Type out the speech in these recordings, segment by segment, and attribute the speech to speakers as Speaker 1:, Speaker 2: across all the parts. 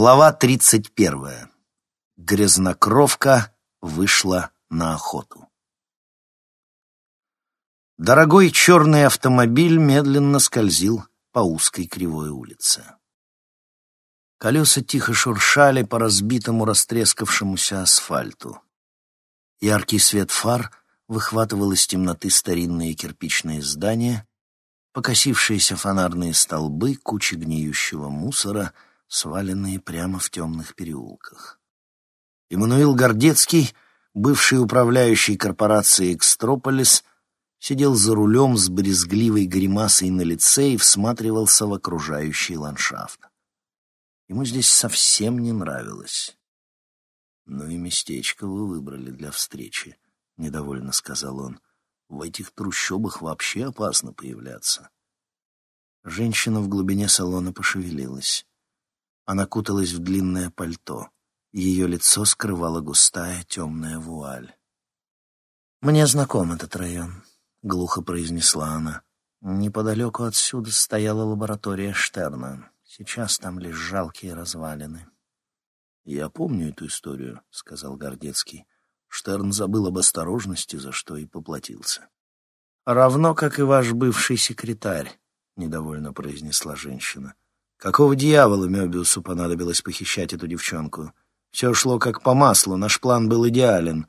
Speaker 1: Глава тридцать первая. Грязнокровка вышла на охоту. Дорогой черный автомобиль медленно скользил по узкой кривой улице. Колеса тихо шуршали по разбитому растрескавшемуся асфальту. Яркий свет фар выхватывал из темноты старинные кирпичные здания, покосившиеся фонарные столбы, кучи гниющего мусора, сваленные прямо в темных переулках. Иммануил Гордецкий, бывший управляющий корпорацией «Экстрополис», сидел за рулем с брезгливой гримасой на лице и всматривался в окружающий ландшафт. Ему здесь совсем не нравилось. «Ну и местечко вы выбрали для встречи», — недовольно сказал он. «В этих трущобах вообще опасно появляться». Женщина в глубине салона пошевелилась. Она куталась в длинное пальто. Ее лицо скрывала густая темная вуаль. «Мне знаком этот район», — глухо произнесла она. Неподалеку отсюда стояла лаборатория Штерна. Сейчас там лишь жалкие развалины. «Я помню эту историю», — сказал Гордецкий. Штерн забыл об осторожности, за что и поплатился. «Равно, как и ваш бывший секретарь», — недовольно произнесла женщина. «Какого дьявола Мёбиусу понадобилось похищать эту девчонку? Все шло как по маслу, наш план был идеален,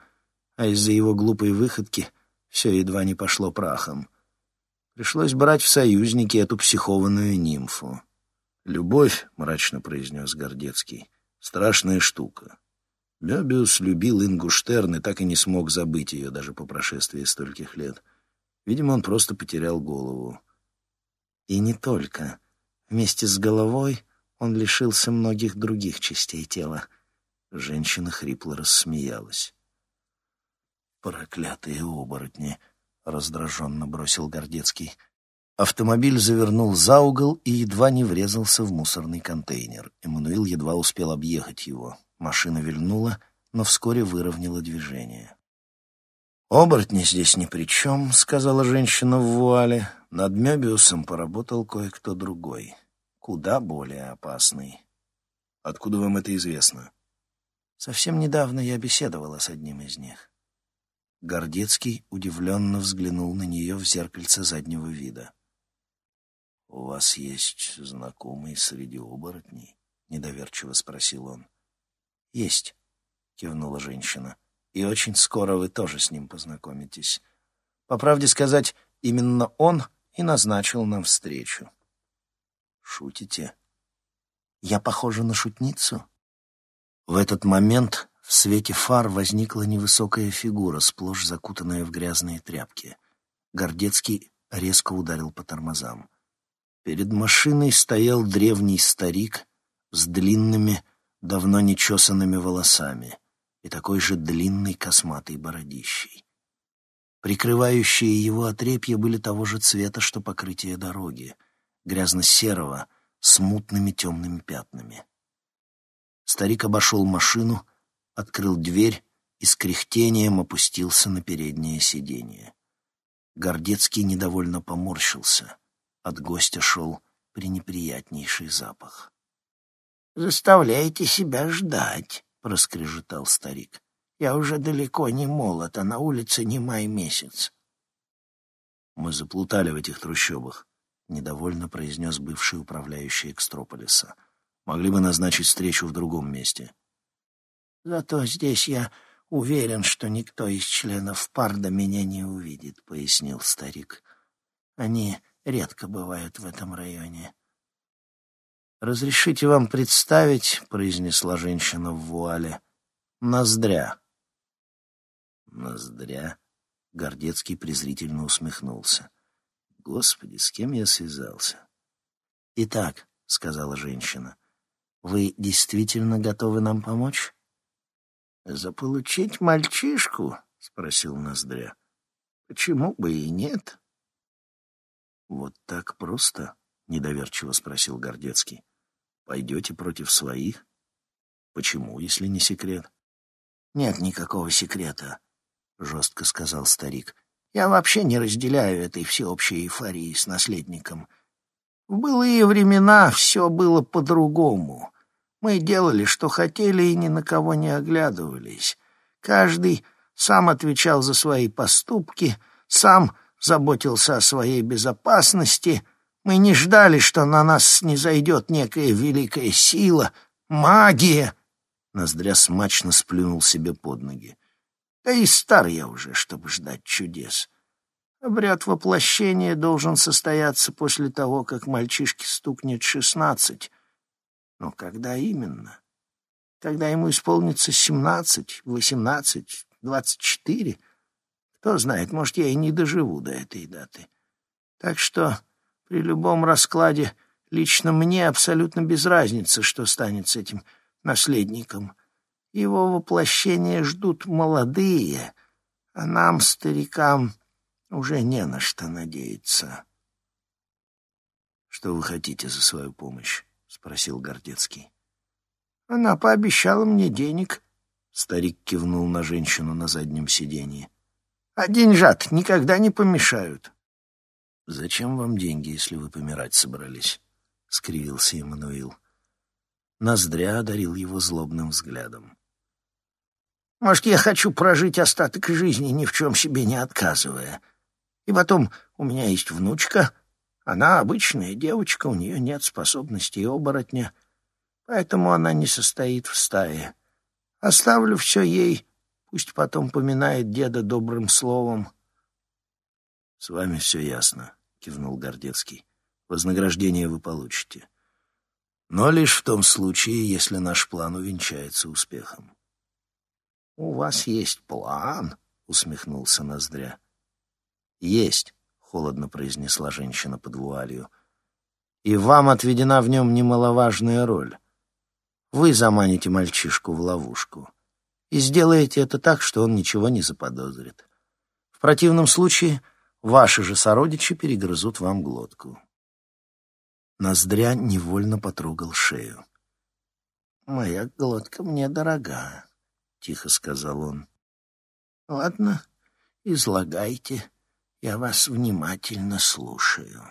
Speaker 1: а из-за его глупой выходки все едва не пошло прахом. Пришлось брать в союзники эту психованную нимфу. «Любовь», — мрачно произнес Гордецкий, — «страшная штука». Мёбиус любил Ингу Штерн и так и не смог забыть ее даже по прошествии стольких лет. Видимо, он просто потерял голову. И не только. Вместе с головой он лишился многих других частей тела. Женщина хрипло рассмеялась. «Проклятые оборотни!» — раздраженно бросил Гордецкий. Автомобиль завернул за угол и едва не врезался в мусорный контейнер. Эммануил едва успел объехать его. Машина вильнула, но вскоре выровняла движение. «Оборотни здесь ни при чем», — сказала женщина в вуале. «Над Мёбиусом поработал кое-кто другой, куда более опасный». «Откуда вам это известно?» «Совсем недавно я беседовала с одним из них». Гордецкий удивленно взглянул на нее в зеркальце заднего вида. «У вас есть знакомый среди оборотней?» — недоверчиво спросил он. «Есть», — кивнула женщина. «И очень скоро вы тоже с ним познакомитесь. По правде сказать, именно он и назначил нам встречу». «Шутите?» «Я похожа на шутницу?» В этот момент в свете фар возникла невысокая фигура, сплошь закутанная в грязные тряпки. Гордецкий резко ударил по тормозам. Перед машиной стоял древний старик с длинными, давно нечесанными волосами и такой же длинной косматой бородищей. Прикрывающие его отрепья были того же цвета, что покрытие дороги, грязно-серого, с мутными темными пятнами. Старик обошел машину — открыл дверь и с кряхтением опустился на переднее сиденье. Гордецкий недовольно поморщился. От гостя шел пренеприятнейший запах. «Заставляете себя ждать», — проскрежетал старик. «Я уже далеко не молод, а на улице не май месяц». «Мы заплутали в этих трущобах», — недовольно произнес бывший управляющий Экстрополиса. «Могли бы назначить встречу в другом месте». Зато здесь я уверен, что никто из членов парда меня не увидит, — пояснил старик. Они редко бывают в этом районе. «Разрешите вам представить», — произнесла женщина в вуале, — «ноздря». «Ноздря?» — Гордецкий презрительно усмехнулся. «Господи, с кем я связался?» «Итак», — сказала женщина, — «вы действительно готовы нам помочь?» «Заполучить мальчишку?» — спросил Ноздря. «Почему бы и нет?» «Вот так просто?» — недоверчиво спросил Гордецкий. «Пойдете против своих? Почему, если не секрет?» «Нет никакого секрета», — жестко сказал старик. «Я вообще не разделяю этой всеобщей эйфории с наследником. В былые времена все было по-другому.
Speaker 2: Мы делали, что хотели, и ни на кого не оглядывались. Каждый сам отвечал за свои поступки, сам заботился о своей безопасности. Мы не ждали, что на нас не зайдет некая великая сила, магия. Ноздря смачно сплюнул себе под ноги. Да и стар я уже, чтобы ждать чудес. Обряд воплощения должен состояться после того, как мальчишке стукнет шестнадцать. Но когда именно? Когда ему исполнится семнадцать, восемнадцать, двадцать четыре? Кто знает, может, я и не доживу до этой даты. Так что при любом раскладе лично мне абсолютно без разницы, что станет с этим наследником. Его воплощение ждут молодые, а нам, старикам, уже не на что надеяться.
Speaker 1: «Что вы хотите за свою помощь?» — спросил Гордецкий.
Speaker 2: «Она пообещала мне денег», —
Speaker 1: старик кивнул на женщину на заднем сиденье.
Speaker 2: «А деньжат никогда не помешают».
Speaker 1: «Зачем вам деньги, если вы помирать собрались?» — скривился Эммануил. Ноздря одарил его злобным взглядом.
Speaker 2: «Может, я хочу прожить остаток жизни, ни в чем себе не отказывая. И потом, у меня есть внучка. Она обычная девочка, у нее нет способностей оборотня, поэтому она не состоит в стае. Оставлю все ей, пусть потом поминает деда добрым словом».
Speaker 1: «С вами все ясно», — кивнул Гордецкий. «Вознаграждение вы получите. Но лишь в том случае, если наш план увенчается успехом».
Speaker 2: «У вас есть план?» — усмехнулся Ноздря.
Speaker 1: «Есть», — холодно произнесла женщина под вуалью. «И вам отведена в нем немаловажная роль. Вы заманите мальчишку в ловушку и сделаете это так, что он ничего не заподозрит. В противном случае ваши же сородичи перегрызут вам глотку». Ноздря невольно потрогал шею.
Speaker 2: «Моя глотка мне дорога», — тихо сказал он. «Ладно, излагайте». Я вас внимательно слушаю.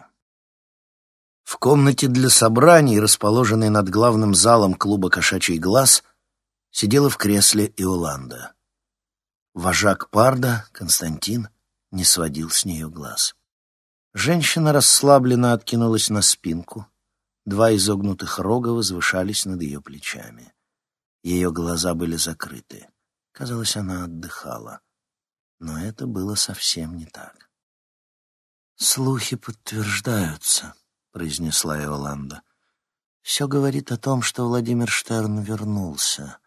Speaker 1: В комнате для собраний, расположенной над главным залом клуба «Кошачий глаз», сидела в кресле Иоланда. Вожак Парда, Константин, не сводил с нее глаз. Женщина расслабленно откинулась на спинку. Два изогнутых рога возвышались над ее плечами. Ее глаза были закрыты. Казалось, она отдыхала. Но это было совсем не так. «Слухи подтверждаются», — произнесла Иоланда. «Все говорит о том, что Владимир Штерн вернулся.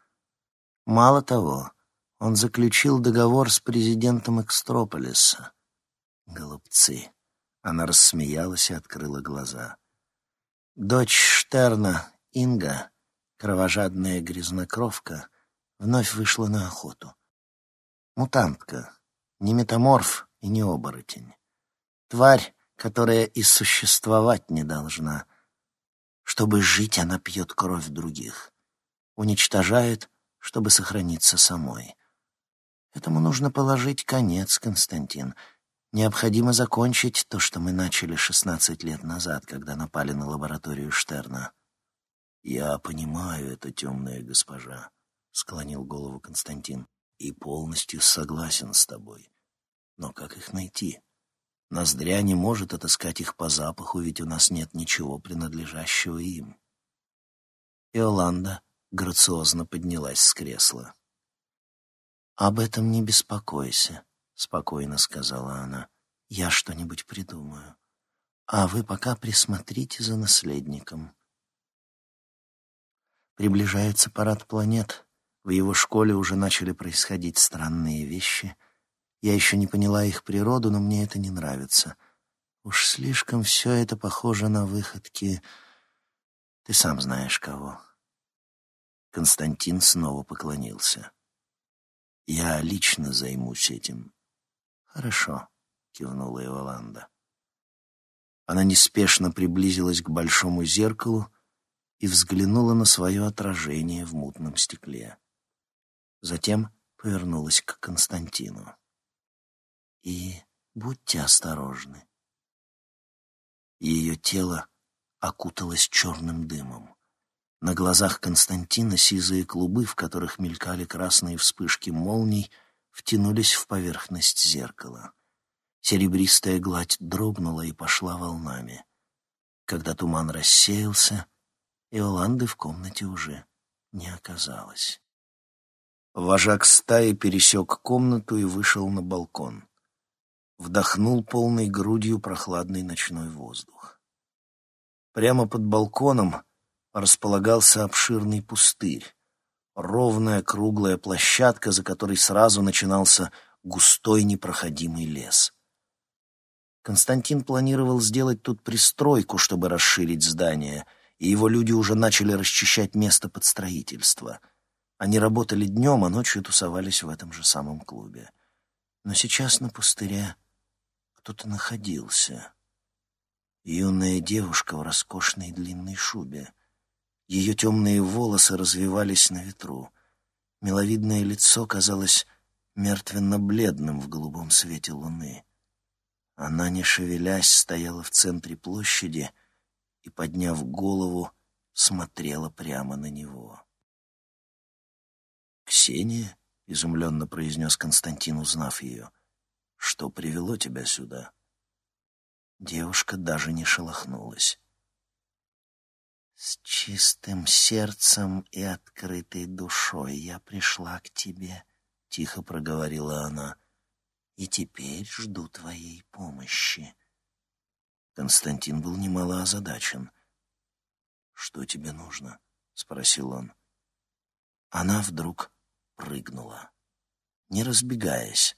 Speaker 1: Мало того, он заключил договор с президентом Экстрополиса. Голубцы». Она рассмеялась и открыла глаза. Дочь Штерна, Инга, кровожадная грязнокровка, вновь вышла на охоту. Мутантка, не метаморф и не оборотень. Тварь, которая и существовать не должна. Чтобы жить, она пьет кровь других. Уничтожает, чтобы сохраниться самой. Этому нужно положить конец, Константин. Необходимо закончить то, что мы начали шестнадцать лет назад, когда напали на лабораторию Штерна. «Я понимаю это, темная госпожа», — склонил голову Константин, — «и полностью согласен с тобой. Но как их найти?» Ноздря не может отыскать их по запаху, ведь у нас нет ничего принадлежащего им. Иоланда грациозно поднялась с кресла. «Об этом не беспокойся», — спокойно сказала она. «Я что-нибудь придумаю. А вы пока присмотрите за наследником». Приближается парад планет. В его школе уже начали происходить странные вещи — я еще не поняла их природу, но мне это не нравится. Уж слишком все это похоже на выходки... Ты сам знаешь кого. Константин снова поклонился. Я лично займусь этим. Хорошо, кивнула Иоланда. Она неспешно приблизилась к большому зеркалу и взглянула на свое отражение в мутном стекле. Затем повернулась к Константину. И будьте осторожны. Ее тело окуталось черным дымом. На глазах Константина сизые клубы, в которых мелькали красные вспышки молний, втянулись в поверхность зеркала. Серебристая гладь дрогнула и пошла волнами. Когда туман рассеялся, Иоланды в комнате уже не оказалось. Вожак стаи пересек комнату и вышел на балкон. Вдохнул полной грудью прохладный ночной воздух. Прямо под балконом располагался обширный пустырь, ровная круглая площадка, за которой сразу начинался густой непроходимый лес. Константин планировал сделать тут пристройку, чтобы расширить здание, и его люди уже начали расчищать место под строительство. Они работали днем, а ночью тусовались в этом же самом клубе. Но сейчас на пустыре кто-то находился. Юная девушка в роскошной длинной шубе — ее темные волосы развивались на ветру. Миловидное лицо казалось мертвенно-бледным в голубом свете луны. Она, не шевелясь, стояла в центре площади и, подняв голову, смотрела прямо на него. «Ксения?» — изумленно произнес Константин, узнав ее. «Что привело тебя сюда?» Девушка даже не шелохнулась.
Speaker 2: С чистым сердцем и открытой душой я пришла к тебе, — тихо проговорила она, — и теперь жду твоей помощи.
Speaker 1: Константин был немало озадачен. «Что тебе нужно?» — спросил он. Она вдруг прыгнула. Не разбегаясь,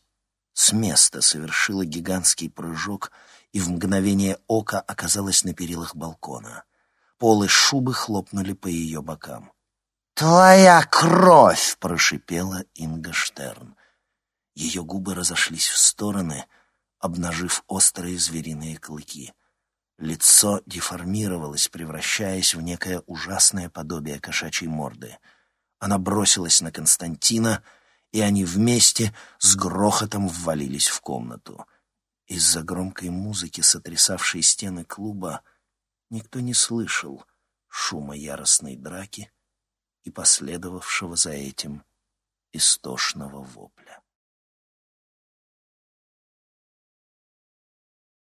Speaker 1: с места совершила гигантский прыжок и в мгновение ока оказалась на перилах балкона — Полы шубы хлопнули по ее бокам.
Speaker 2: «Твоя кровь!» — прошипела
Speaker 1: Инга Штерн. Ее губы разошлись в стороны, обнажив острые звериные клыки. Лицо деформировалось, превращаясь в некое ужасное подобие кошачьей морды. Она бросилась на Константина, и они вместе с грохотом ввалились в комнату. Из-за громкой музыки, сотрясавшей стены клуба, Никто не слышал шума яростной драки и последовавшего за этим истошного вопля.